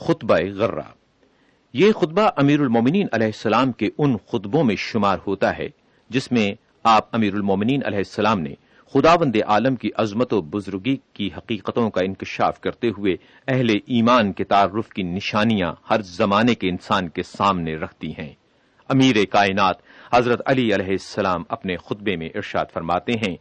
خطبہ غرہ۔ یہ خطبہ امیر المومنین علیہ السلام کے ان خطبوں میں شمار ہوتا ہے، جس میں آپ امیر المومنین علیہ السلام نے خداوند عالم کی عظمت و بزرگی کی حقیقتوں کا انکشاف کرتے ہوئے اہل ایمان کے تعارف کی نشانیاں ہر زمانے کے انسان کے سامنے رکھتی ہیں۔ امیر کائنات حضرت علی علیہ السلام اپنے خطبے میں ارشاد فرماتے ہیں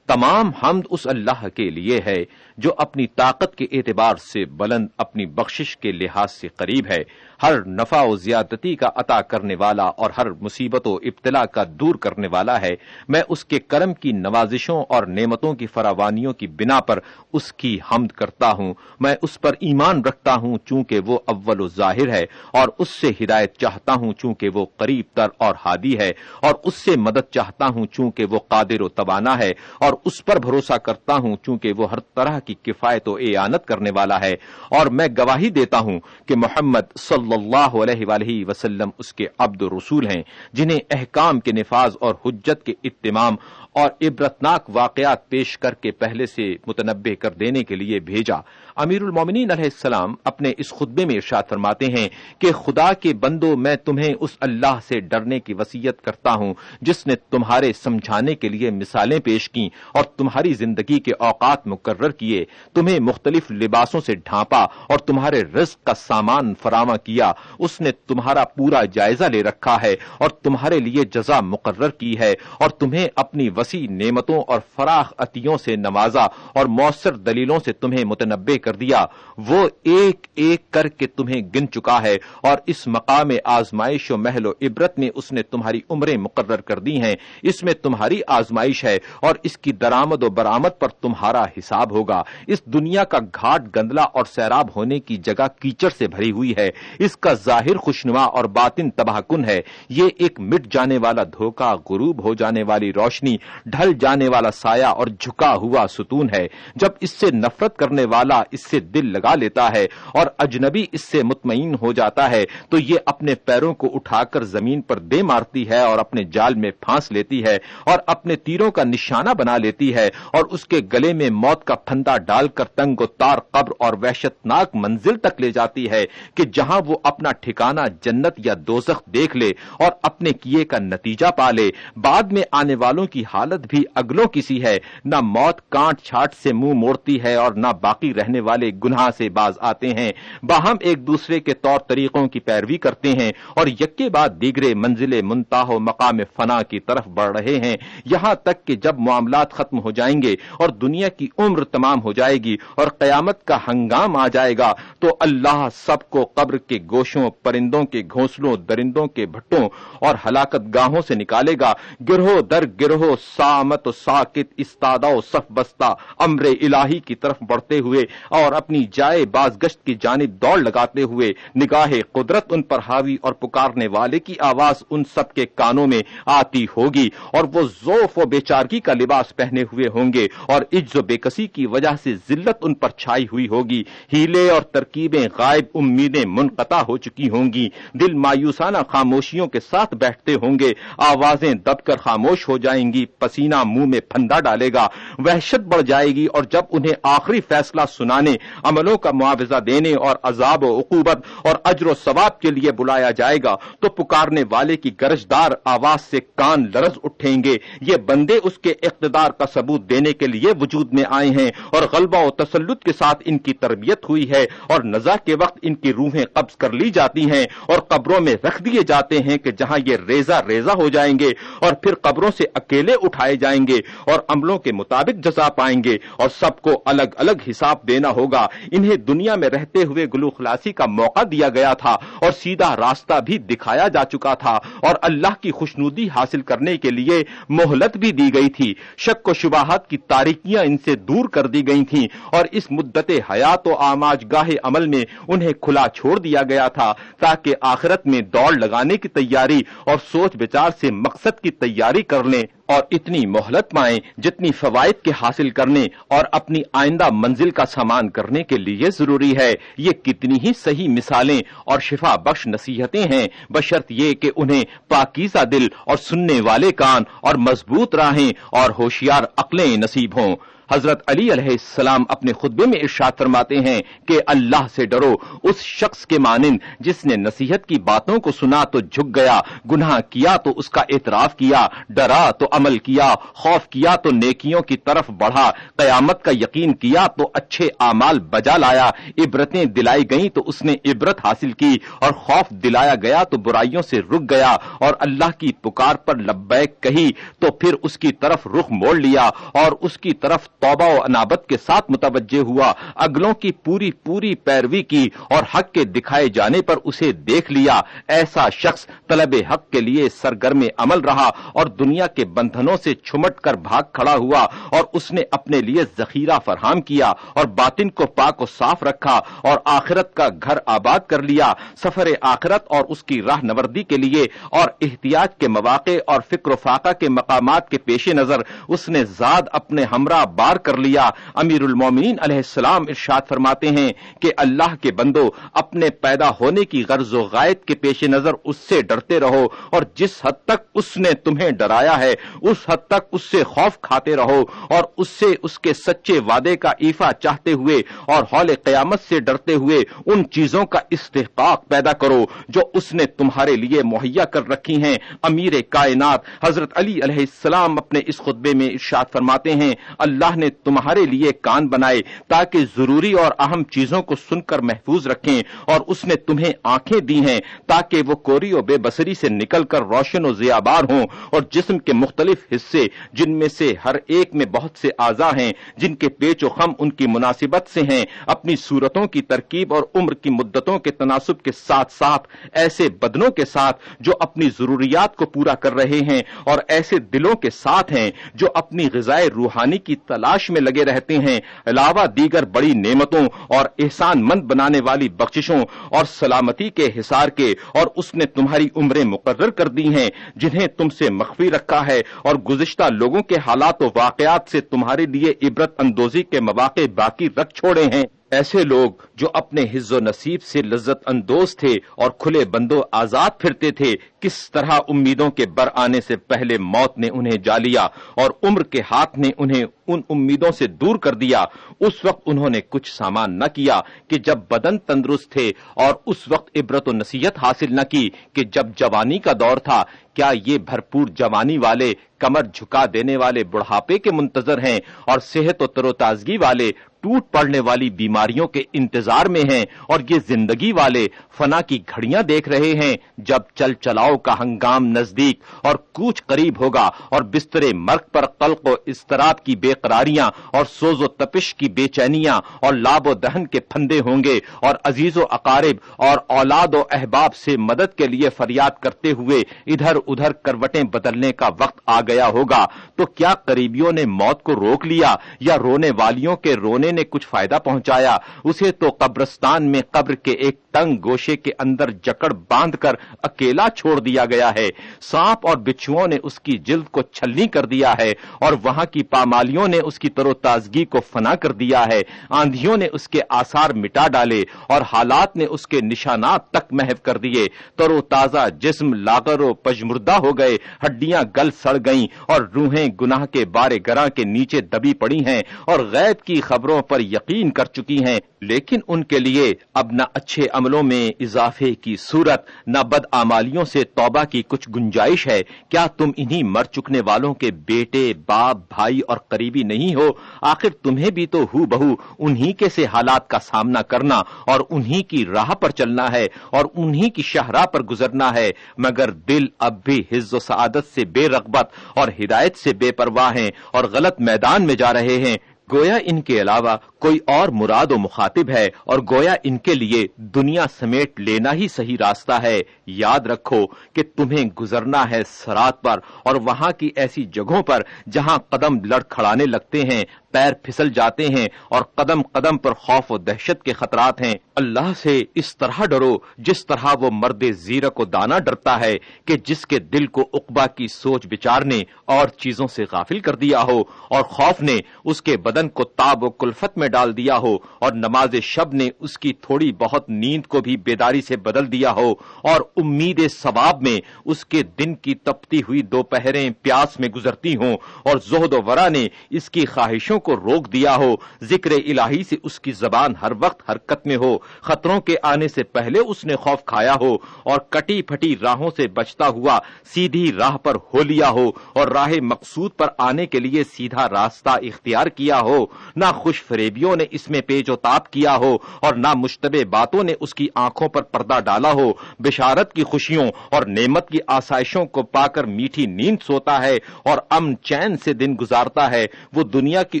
تمام حمد اس اللہ کے لیے ہے جو اپنی طاقت کے اعتبار سے بلند اپنی بخشش کے لحاظ سے قریب ہے۔ ہر نفع و زیادتی کا عطا کرنے والا اور ہر مصیبت و ابتلا کا دور کرنے والا ہے۔ میں اس کے کرم کی نوازشوں اور نعمتوں کی فراوانیوں کی بنا پر اس کی حمد کرتا ہوں۔ میں اس پر ایمان رکھتا ہوں چونکہ وہ اول و ظاہر ہے اور اس سے ہدایت چاہتا ہوں چونکہ وہ قریب تر اور ہادی ہے اور اس سے مدد چاہتا ہوں چونکہ وہ قادر و توانا ہے اور اس پر بھروسہ کرتا ہوں چونکہ وہ ہر طرح کی کفایت و اعانت کرنے والا ہے۔ اور میں گواہی دیتا ہوں کہ محمد صلی صلی اللہ علیہ وآلہ وسلم اس کے عبد رسول ہیں، جنہیں احکام کے نفاذ اور حجت کے اتمام اور عبرتناک واقعات پیش کر کے پہلے سے متنبع کر دینے کے لیے بھیجا۔ امیر المومنین علیہ السلام اپنے اس خطبے میں ارشاد فرماتے ہیں کہ خدا کے بندو، میں تمہیں اس اللہ سے ڈرنے کی وسیعت کرتا ہوں، جس نے تمہارے سمجھانے کے لیے مثالیں پیش کی اور تمہاری زندگی کے اوقات مقرر کیے، تمہیں مختلف لباسوں سے ڈھانپا اور تمہارے رزق کا سامان فراہم کیا۔ اس نے تمہارا پورا جائزہ لے رکھا ہے اور تمہارے لیے جزا مقرر کی ہے اور تمہیں اپنی وسیع نعمتوں اور فراخ عطیوں سے نوازا اور مؤثر دلیلوں سے تمہیں متنبع کر دیا۔ وہ ایک ایک کر کے تمہیں گن چکا ہے اور اس مقام آزمائش و محل و عبرت میں اس نے تمہاری عمریں مقرر کر دی ہیں۔ اس میں تمہاری آزمائش ہے اور اس کی درامد و برآمد پر تمہارا حساب ہوگا۔ اس دنیا کا گھاٹ گندلا اور سیراب ہونے کی جگہ کیچڑ سے بھری ہوئی ہے۔ اس کا ظاہر خوشنما اور باطن تباہ کن ہے۔ یہ ایک مٹ جانے والا دھوکا، غروب ہو جانے والی روشنی، ڈھل جانے والا سایہ اور جھکا ہوا ستون ہے۔ جب اس سے نفرت کرنے والا اس سے دل لگا لیتا ہے اور اجنبی اس سے مطمئن ہو جاتا ہے، تو یہ اپنے پیروں کو اٹھا کر زمین پر دے مارتی ہے اور اپنے جال میں پھانس لیتی ہے اور اپنے تیروں کا نشانہ بنا لیتی ہے اور اس کے گلے میں موت کا پھندا ڈال کر تنگ و تار قبر اور وحشت ناک منزل تک لے جاتی ہے کہ جہاں وہ اپنا ٹھکانہ جنت یا دوزخ دیکھ لے اور اپنے کیے کا نتیجہ پا لے۔ بعد میں آنے والوں کی حالت بھی اگلوں کسی ہے۔ نہ موت کانٹ چھاٹ سے منہ موڑتی ہے اور نہ باقی رہنے والے گناہ سے باز آتے ہیں۔ باہم ایک دوسرے کے طور طریقوں کی پیروی کرتے ہیں اور یکے بعد دیگرے منزل منتاح و مقام فنا کی طرف بڑھ رہے ہیں۔ یہاں تک کہ جب معاملات ختم ہو جائیں گے اور دنیا کی عمر تمام ہو جائے گی اور قیامت کا ہنگام آ جائے گا تو اللہ سب کو قبر کے گوشوں، پرندوں کے گھونسلوں، درندوں کے بھٹوں اور ہلاکت گاہوں سے نکالے گا۔ گروہ در گروہ سامت و ساکت استادا و صف بستہ امر الہی کی طرف بڑھتے ہوئے اور اپنی جائے باز گشت کی جانب دوڑ لگاتے ہوئے نگاہ قدرت ان پر حاوی اور پکارنے والے کی آواز ان سب کے کانوں میں آتی ہوگی اور وہ زوف و بیچارگی کا لباس پہنے ہوئے ہوں گے اور عجز و بےکسی کی وجہ سے ذلت ان پر چھائی ہوئی ہوگی۔ ہیلے اور ترکیبیں غائب، امیدیں منقطع ہو چکی ہوں گی۔ دل مایوسانہ خاموشیوں کے ساتھ بیٹھتے ہوں گے۔ آوازیں دب کر خاموش ہو جائیں گی۔ پسینہ منہ میں پھندا ڈالے گا۔ وحشت بڑھ جائے گی اور جب انہیں آخری فیصلہ سنانے، عملوں کا معاوضہ دینے اور عذاب و عقوبت اور اجر و ثواب کے لیے بلایا جائے گا، تو پکارنے والے کی گرجدار آواز سے کان لرز اٹھیں گے۔ یہ بندے اس کے اقتدار کا ثبوت دینے کے لیے وجود میں آئے ہیں اور غلبہ و تسلط کے ساتھ ان کی تربیت ہوئی ہے اور نزا کے وقت ان کی روحیں قبض کر لی جاتی ہیں اور قبروں میں رکھ دیے جاتے ہیں کہ جہاں یہ ریزہ ریزہ ہو جائیں گے اور پھر قبروں سے اکیلے اٹھائے جائیں گے اور عملوں کے مطابق جزا پائیں گے اور سب کو الگ الگ حساب دینا ہوگا۔ انہیں دنیا میں رہتے ہوئے گلو خلاسی کا موقع دیا گیا تھا اور سیدھا راستہ بھی دکھایا جا چکا تھا اور اللہ کی خوشنودی حاصل کرنے کے لیے مہلت بھی دی گئی تھی۔ شک و شباہت کی تاریکیاں ان سے دور کر دی گئی تھیں اور اس مدت حیات و آماج گاہ عمل میں انہیں کھلا چھوڑ دیا گیا تھا تاکہ آخرت میں دوڑ لگانے کی تیاری اور سوچ بچار سے مقصد کی تیاری کر لیں اور اتنی مہلت پائیں جتنی فوائد کے حاصل کرنے اور اپنی آئندہ منزل کا سامان کرنے کے لیے ضروری ہے۔ یہ کتنی ہی صحیح مثالیں اور شفا بخش نصیحتیں ہیں۔ بشرط یہ کہ انہیں پاکیزہ دل اور سننے والے کان اور مضبوط راہیں اور ہوشیار عقلیں نصیب ہوں۔ حضرت علی علیہ السلام اپنے خطبے میں ارشاد فرماتے ہیں کہ اللہ سے ڈرو، اس شخص کے مانند جس نے نصیحت کی باتوں کو سنا تو جھک گیا، گناہ کیا تو اس کا اعتراف کیا، ڈرا تو عمل کیا، خوف کیا تو نیکیوں کی طرف بڑھا، قیامت کا یقین کیا تو اچھے اعمال بجا لایا، عبرتیں دلائی گئیں تو اس نے عبرت حاصل کی اور خوف دلایا گیا تو برائیوں سے رک گیا اور اللہ کی پکار پر لبیک کہی تو پھر اس کی طرف رخ موڑ لیا اور اس کی طرف توبہ و انابت کے ساتھ متوجہ ہوا، اگلوں کی پوری پوری پیروی کی اور حق کے دکھائے جانے پر اسے دیکھ لیا۔ ایسا شخص طلب حق کے لیے سرگرم عمل رہا اور دنیا کے بندھنوں سے چھمٹ کر بھاگ کھڑا ہوا اور اس نے اپنے لیے ذخیرہ فراہم کیا اور باطن کو پاک و صاف رکھا اور آخرت کا گھر آباد کر لیا۔ سفر آخرت اور اس کی راہ نوردی کے لیے اور احتیاط کے مواقع اور فکر و فاقہ کے مقامات کے پیش نظر اس نے زاد اپنے ہمراہ بار کر لیا۔ امیر المومنین علیہ السلام ارشاد فرماتے ہیں کہ اللہ کے بندو، اپنے پیدا ہونے کی غرض و غائد کے پیش نظر اس سے ڈرتے رہو اور جس حد تک اس نے تمہیں ڈرایا ہے، اس حد تک اس سے خوف کھاتے رہو اور اس سے اس کے سچے وعدے کا ایفا چاہتے ہوئے اور ہول قیامت سے ڈرتے ہوئے ان چیزوں کا استحقاق پیدا کرو جو اس نے تمہارے لیے مہیا کر رکھی ہیں۔ امیر کائنات، حضرت علی علیہ السلام اپنے اس خطبے میں ارشاد فرماتے ہیں، اللہ نے تمہارے لیے کان بنائے تاکہ ضروری اور اہم چیزوں کو سن کر محفوظ رکھیں اور اس نے تمہیں آنکھیں دی ہیں تاکہ وہ کوری و بے بسری سے نکل کر روشن و زیابار ہوں اور جسم کے مختلف حصے جن میں سے ہر ایک میں بہت سے اعضا ہیں، جن کے پیچ و خم ان کی مناسبت سے ہیں۔ اپنی صورتوں کی ترکیب اور عمر کی مدتوں کے تناسب کے ساتھ ساتھ، ایسے بدنوں کے ساتھ جو اپنی ضروریات کو پورا کر رہے ہیں اور ایسے دلوں کے ساتھ ہیں جو اپنی غذائے روحانی کی تلاش میں لگے رہتے ہیں۔ علاوہ دیگر بڑی نعمتوں اور احسان مند بنانے والی بخششوں اور سلامتی کے حصار کے اور اس نے تمہاری عمریں مقرر کر دی ہیں، جنہیں تم سے مخفی رکھا ہے اور گزشتہ لوگوں کے حالات و واقعات سے تمہارے لیے عبرت اندوزی کے مواقع باقی رکھ چھوڑے ہیں۔ ایسے لوگ جو اپنے حز و نصیب سے لذت اندوز تھے اور کھلے بندو آزاد پھرتے تھے، کس طرح امیدوں کے بر آنے سے پہلے موت نے انہیں جا لیا اور عمر کے ہاتھ نے انہیں ان امیدوں سے دور کر دیا، اس وقت انہوں نے کچھ سامان نہ کیا کہ جب بدن تندرست تھے اور اس وقت عبرت و نصیحت حاصل نہ کی کہ جب جوانی کا دور تھا، کیا یہ بھرپور جوانی والے کمر جھکا دینے والے بڑھاپے کے منتظر ہیں اور صحت و تر و تازگی والے ٹوٹ پڑنے والی بیماریوں کے انتظار میں ہیں اور یہ زندگی والے فنا کی گھڑیاں دیکھ رہے ہیں جب چل چلاؤ کا ہنگام نزدیک اور کوچ قریب ہوگا اور بستر مرک پر قلق و استراب کی بے قراریاں اور سوز و تپش کی بے چینیاں اور لاب و دہن کے پھندے ہوں گے اور عزیز و اقارب اور اولاد و احباب سے مدد کے لیے فریاد کرتے ہوئے ادھر ادھر کروٹیں بدلنے کا وقت آ گیا ہوگا۔ تو کیا قریبیوں نے موت کو روک لیا یا رونے والیوں کے رونے نے کچھ فائدہ پہنچایا؟ اسے تو قبرستان میں قبر کے ایک تنگ گوشے کے اندر جکڑ باندھ کر اکیلا چھوڑ دیا گیا ہے۔ سانپ اور بچھوؤں نے اس کی جلد کو چھلنی کر دیا ہے اور وہاں کی پامالیوں نے اس کی تر و تازگی کو فنا کر دیا ہے۔ آندھیوں نے اس کے آثار مٹا ڈالے اور حالات نے اس کے نشانات تک محو کر دیے۔ تر و تازہ جسم لاغر و پجمردہ ہو گئے۔ ہڈیاں گل سڑ گئیں اور روحیں گناہ کے بارے گراں کے نیچے دبی پڑی ہیں اور غیب کی خبروں پر یقین کر چکی ہیں۔ لیکن ان کے لیے اب نہ اچھے عملوں میں اضافے کی صورت، نہ بد آمالیوں سے توبہ کی کچھ گنجائش ہے۔ کیا تم انہی مر چکنے والوں کے بیٹے، باپ، بھائی اور قریبی نہیں ہو؟ آخر تمہیں بھی تو ہو بہو، انہی کے سے حالات کا سامنا کرنا اور انہی کی راہ پر چلنا ہے اور انہی کی شہراہ پر گزرنا ہے۔ مگر دل اب بھی حز و سعادت سے بے رغبت اور ہدایت سے بے پرواہ ہیں اور غلط میدان میں جا رہے ہیں۔ گویا ان کے علاوہ کوئی اور مراد و مخاطب ہے اور گویا ان کے لیے دنیا سمیٹ لینا ہی صحیح راستہ ہے۔ یاد رکھو کہ تمہیں گزرنا ہے سرات پر اور وہاں کی ایسی جگہوں پر جہاں قدم لڑکھڑانے لگتے ہیں، پیر پھسل جاتے ہیں اور قدم قدم پر خوف و دہشت کے خطرات ہیں۔ اللہ سے اس طرح ڈرو جس طرح وہ مرد زیرہ کو دانا ڈرتا ہے کہ جس کے دل کو اقبا کی سوچ بچار نے اور چیزوں سے غافل کر دیا ہو اور خوف نے اس کے بدن کو تاب و کلفت میں ڈال دیا ہو اور نماز شب نے اس کی تھوڑی بہت نیند کو بھی بیداری سے بدل دیا ہو اور امید ثواب میں اس کے دن کی تپتی ہوئی دوپہریں پیاس میں گزرتی ہوں اور زہد و ورا نے اس کی خواہشوں کو روک دیا ہو۔ ذکر الہی سے اس کی زبان ہر وقت حرکت میں ہو۔ خطروں کے آنے سے پہلے اس نے خوف کھایا ہو اور کٹی پھٹی راہوں سے بچتا ہوا سیدھی راہ پر ہو لیا ہو اور راہ مقصود پر آنے کے لیے سیدھا راستہ اختیار کیا ہو۔ نہ خوش فریبیوں نے اس میں پیج و تاپ کیا ہو اور نہ مشتبہ باتوں نے اس کی آنکھوں پر پردہ ڈالا ہو۔ بشارت کی خوشیوں اور نعمت کی آسائشوں کو پا کر میٹھی نیند سوتا ہے اور امن چین سے دن گزارتا ہے۔ وہ دنیا کی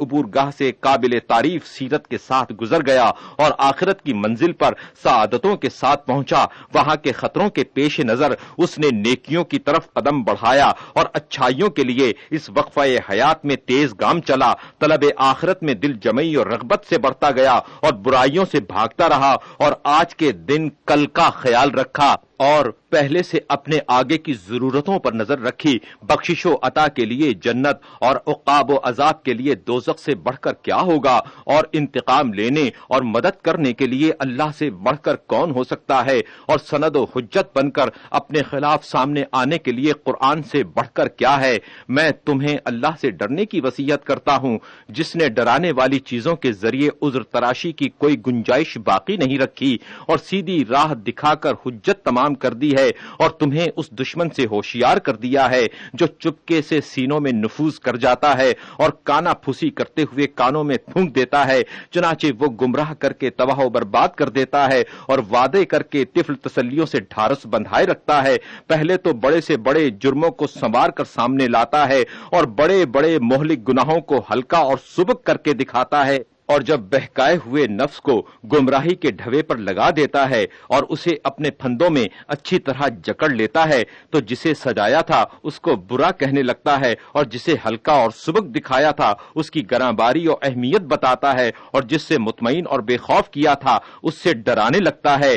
عبور گاہ سے قابل تعریف سیرت کے ساتھ گزر گیا اور آخرت کی منزل منزل پر سعادتوں کے ساتھ پہنچا۔ وہاں کے خطروں کے پیش نظر اس نے نیکیوں کی طرف قدم بڑھایا اور اچھائیوں کے لیے اس وقفہ حیات میں تیز گام چلا۔ طلب آخرت میں دل جمعی اور رغبت سے بڑھتا گیا اور برائیوں سے بھاگتا رہا اور آج کے دن کل کا خیال رکھا۔ اور پہلے سے اپنے آگے کی ضرورتوں پر نظر رکھی، بخشش و عطا کے لیے جنت اور اقاب و عذاب کے لیے دوزخ سے بڑھ کر کیا ہوگا؟ اور انتقام لینے اور مدد کرنے کے لیے اللہ سے بڑھ کر کون ہو سکتا ہے؟ اور سند و حجت بن کر اپنے خلاف سامنے آنے کے لیے قرآن سے بڑھ کر کیا ہے؟ میں تمہیں اللہ سے ڈرنے کی وسیعت کرتا ہوں۔ جس نے ڈرانے والی چیزوں کے ذریعے عذر تراشی کی کوئی گنجائش باقی نہیں رکھی اور سیدھی راہ دکھا کر حجت تمام کر دی ہے اور تمہیں اس دشمن سے ہوشیار کر دیا ہے جو چپکے سے سینوں میں نفوذ کر جاتا ہے اور کانا پھوسی کرتے ہوئے کانوں میں پھونک دیتا ہے، چنانچہ وہ گمراہ کر کے تباہ و برباد کر دیتا ہے اور وعدے کر کے تفل تسلیوں سے ڈھارس بندھائے رکھتا ہے۔ پہلے تو بڑے سے بڑے جرموں کو سنوار کر سامنے لاتا ہے اور بڑے بڑے مہلک گناہوں کو ہلکا اور سبک کر کے دکھاتا ہے۔ اور جب بہکائے ہوئے نفس کو گمراہی کے ڈھوے پر لگا دیتا ہے اور اسے اپنے پھندوں میں اچھی طرح جکڑ لیتا ہے، تو جسے سجایا تھا، اس کو برا کہنے لگتا ہے اور جسے ہلکا اور سبک دکھایا تھا، اس کی گراں باری اور اہمیت بتاتا ہے اور جس سے مطمئن اور بے خوف کیا تھا، اس سے ڈرانے لگتا ہے۔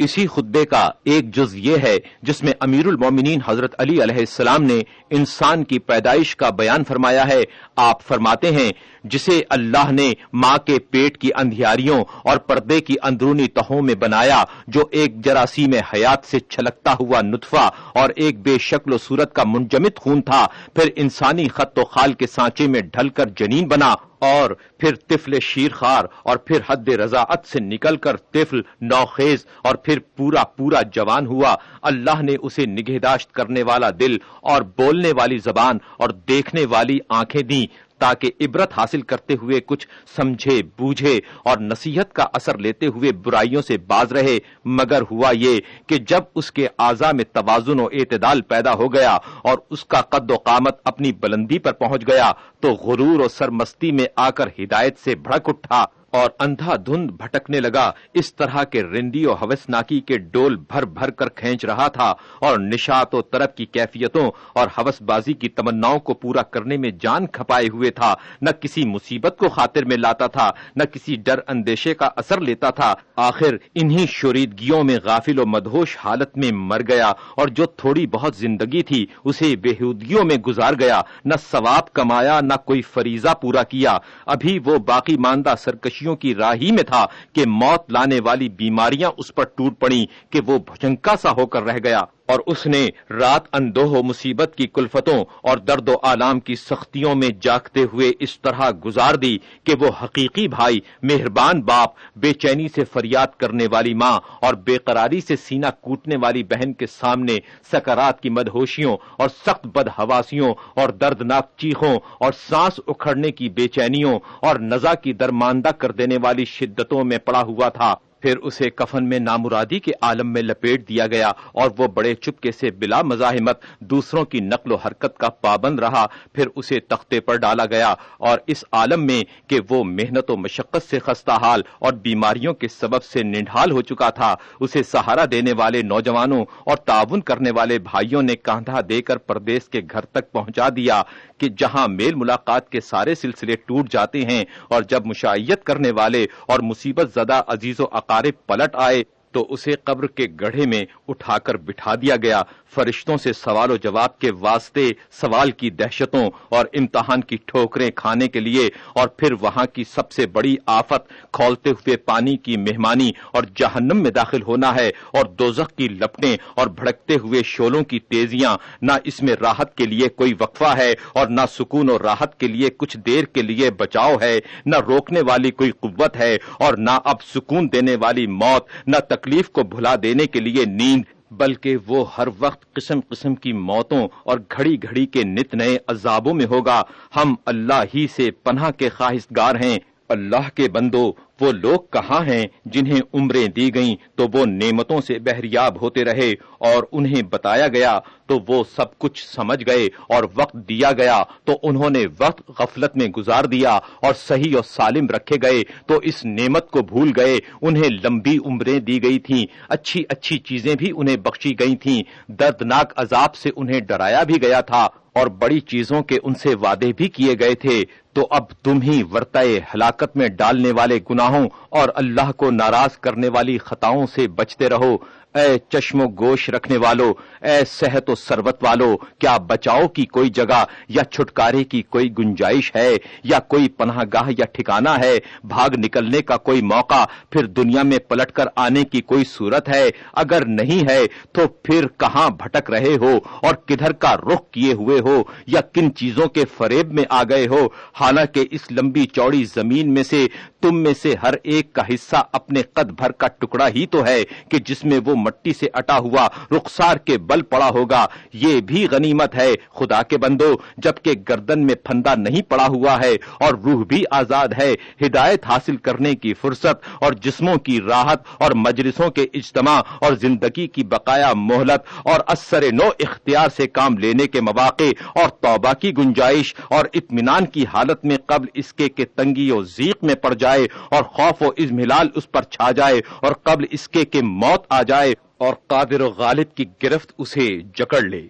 اسی خطبے کا ایک جز یہ ہے جس میں امیر المومنین حضرت علی علیہ السلام نے انسان کی پیدائش کا بیان فرمایا ہے۔ آپ فرماتے ہیں، جسے اللہ نے ماں کے پیٹ کی اندھیاریوں اور پردے کی اندرونی تہوں میں بنایا، جو ایک جراثیم حیات سے چھلکتا ہوا نطفہ اور ایک بے شکل و صورت کا منجمد خون تھا، پھر انسانی خط و خال کے سانچے میں ڈھل کر جنین بنا۔ اور پھر طفل شیرخوار اور پھر حد رضاعت سے نکل کر طفل نوخیز اور پھر پورا پورا جوان ہوا۔ اللہ نے اسے نگہداشت کرنے والا دل اور بولنے والی زبان اور دیکھنے والی آنکھیں دی تاکہ عبرت حاصل کرتے ہوئے کچھ سمجھے، بوجھے اور نصیحت کا اثر لیتے ہوئے برائیوں سے باز رہے۔ مگر ہوا یہ کہ جب اس کے اعضا میں توازن و اعتدال پیدا ہو گیا اور اس کا قد و قامت اپنی بلندی پر پہنچ گیا، تو غرور و سرمستی میں آ کر ہدایت سے بھڑک اٹھا۔ اور اندھا دھند بھٹکنے لگا۔ اس طرح کے رندی و حوث ناکی کے ڈول بھر بھر کر کھینچ رہا تھا اور نشات و طرف کی کیفیتوں اور حوث بازی کی تمناؤں کو پورا کرنے میں جان کھپائے ہوئے تھا۔ نہ کسی مصیبت کو خاطر میں لاتا تھا، نہ کسی ڈر اندیشے کا اثر لیتا تھا۔ آخر انہی شوریدگیوں میں غافل و مدہوش حالت میں مر گیا اور جو تھوڑی بہت زندگی تھی اسے بےحودگیوں میں گزار گیا۔ نہ ثواب کمایا، نہ کوئی فریضہ پورا کیا۔ ابھی وہ باقی ماندہ سرکش کی راہی میں تھا کہ موت لانے والی بیماریاں اس پر ٹوٹ پڑی کہ وہ بھجنکا سا ہو کر رہ گیا۔ اور اس نے رات اندوہ و مصیبت کی کلفتوں اور درد و آلام کی سختیوں میں جاگتے ہوئے اس طرح گزار دی کہ وہ حقیقی بھائی، مہربان باپ، بے چینی سے فریاد کرنے والی ماں اور بے قراری سے سینہ کوٹنے والی بہن کے سامنے سکرات کی مدہوشیوں اور سخت بدہواسیوں اور دردناک چیخوں اور سانس اکھڑنے کی بے چینیوں اور نزا کی درماندہ کر دینے والی شدتوں میں پڑا ہوا تھا۔ پھر اسے کفن میں نامرادی کے عالم میں لپیٹ دیا گیا اور وہ بڑے چپکے سے بلا مزاحمت دوسروں کی نقل و حرکت کا پابند رہا، پھر اسے تختے پر ڈالا گیا اور اس عالم میں کہ وہ محنت و مشقت سے خستہ حال اور بیماریوں کے سبب سے ننڈال ہو چکا تھا۔ اسے سہارا دینے والے نوجوانوں اور تعاون کرنے والے بھائیوں نے کاندھا دے کر پردیس کے گھر تک پہنچا دیا کہ جہاں میل ملاقات کے سارے سلسلے ٹوٹ جاتے ہیں اور جب مشائیت کرنے والے اور مصیبت زدہ عزیز و تارے پلٹ آئے تو اسے قبر کے گڑھے میں اٹھا کر بٹھا دیا گیا۔ فرشتوں سے سوال و جواب کے واسطے سوال کی دہشتوں اور امتحان کی ٹھوکریں کھانے کے لیے اور پھر وہاں کی سب سے بڑی آفت، کھولتے ہوئے پانی کی مہمانی اور جہنم میں داخل ہونا ہے اور دوزخ کی لپٹیں اور بھڑکتے ہوئے شولوں کی تیزیاں۔ نہ اس میں راحت کے لیے کوئی وقفہ ہے اور نہ سکون اور راحت کے لیے کچھ دیر کے لیے بچاؤ ہے۔ نہ روکنے والی کوئی قوت ہے اور نہ اب سکون دینے والی موت، نہ تک تکلیف کو بھلا دینے کے لیے نیند، بلکہ وہ ہر وقت قسم قسم کی موتوں اور گھڑی گھڑی کے نت نئے عذابوں میں ہوگا۔ ہم اللہ ہی سے پناہ کے خواہشگار ہیں۔ اللہ کے بندو، وہ لوگ کہاں ہیں جنہیں عمریں دی گئیں تو وہ نعمتوں سے بہریاب ہوتے رہے اور انہیں بتایا گیا تو وہ سب کچھ سمجھ گئے اور وقت دیا گیا، تو انہوں نے وقت غفلت میں گزار دیا اور صحیح اور سالم رکھے گئے، تو اس نعمت کو بھول گئے، انہیں لمبی عمریں دی گئی تھیں، اچھی اچھی چیزیں بھی انہیں بخشی گئی تھیں، دردناک عذاب سے انہیں ڈرایا بھی گیا تھا اور بڑی چیزوں کے ان سے وعدے بھی کیے گئے تھے۔ تو اب تم ہی ورتائے ہلاکت میں ڈالنے والے گناہوں اور اللہ کو ناراض کرنے والی خطاؤں سے بچتے رہو۔ اے چشم و گوش رکھنے والو، اے صحت و سروت والو، کیا بچاؤ کی کوئی جگہ یا چھٹکارے کی کوئی گنجائش ہے، یا کوئی پناہ گاہ یا ٹھکانا ہے؟ بھاگ نکلنے کا کوئی موقع، پھر دنیا میں پلٹ کر آنے کی کوئی صورت ہے؟ اگر نہیں ہے، تو پھر کہاں بھٹک رہے ہو؟ اور کدھر کا رخ کیے ہوئے ہو؟ یا کن چیزوں کے فریب میں آ گئے ہو؟ حالانکہ اس لمبی چوڑی زمین میں سے تم میں سے ہر ایک کا حصہ اپنے قد بھر کا ٹکڑا ہی تو ہے، کہ جس میں وہ مٹی سے اٹا ہوا رخسار کے بل پڑا ہوگا۔ یہ بھی غنیمت ہے خدا کے بندو، جبکہ گردن میں پھندا نہیں پڑا ہوا ہے اور روح بھی آزاد ہے۔ ہدایت حاصل کرنے کی فرصت اور جسموں کی راحت اور مجلسوں کے اجتماع اور زندگی کی بقایا مہلت اور اثر نو اختیار سے کام لینے کے مواقع اور توبہ کی گنجائش اور اطمینان کی حالت میں قبل اس کے کہ تنگی و ذیق میں پڑ جائے اور خوف و ازملال اس پر چھا جائے اور قبل اس کے کہ موت آ جائے۔ اور قادر و غالب کی گرفت اسے جکڑ لے۔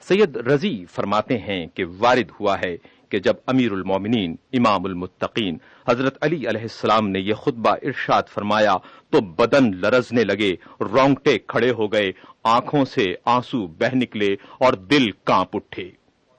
سید رضی فرماتے ہیں کہ وارد ہوا ہے کہ جب امیر المومنین، امام المتقین حضرت علی علیہ السلام نے یہ خطبہ ارشاد فرمایا تو بدن لرزنے لگے، رونگٹے کھڑے ہو گئے، آنکھوں سے آنسو بہ نکلے اور دل کانپ اٹھے۔